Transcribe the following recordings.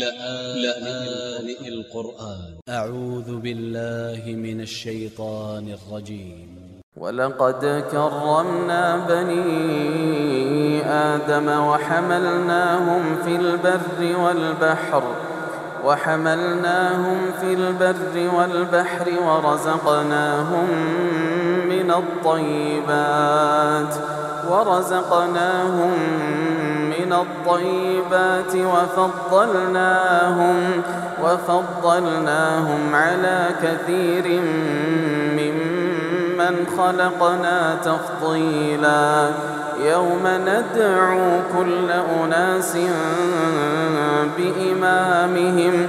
لآن القرآن. أ ع و ذ ب ا ل ل ه من ا ل ش ي ط ا ن ا ل ج ي م ولقد كرمنا بني آدم وحملناهم في البر والبحر وحملناهم في البر والبحر ورزقناهم من الطيبات ورزقناهم من الطيبات وفضلناهم وفضلناهم على كثير ممن خلقنا تفضيلا. يوم ندعو كل أناس بإمامهم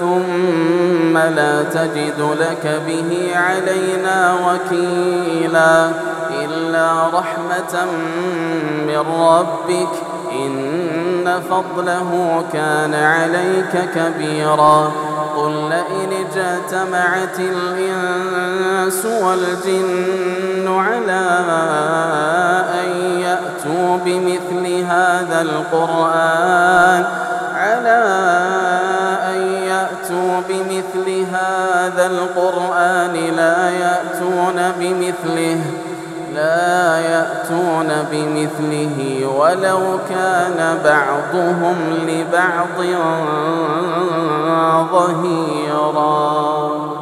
ثم لا تجد لك به علينا وكيلا إلا رحمة من ربك إن فضله كان عليك كبيرا قل لئن اجتمعت الإنس والجن على أن يأتوا بمثل هذا القرآن على أن القرآن لا يأتون بمثله لا يأتون بمثله ولو كان بعضهم لبعض ظهيراً.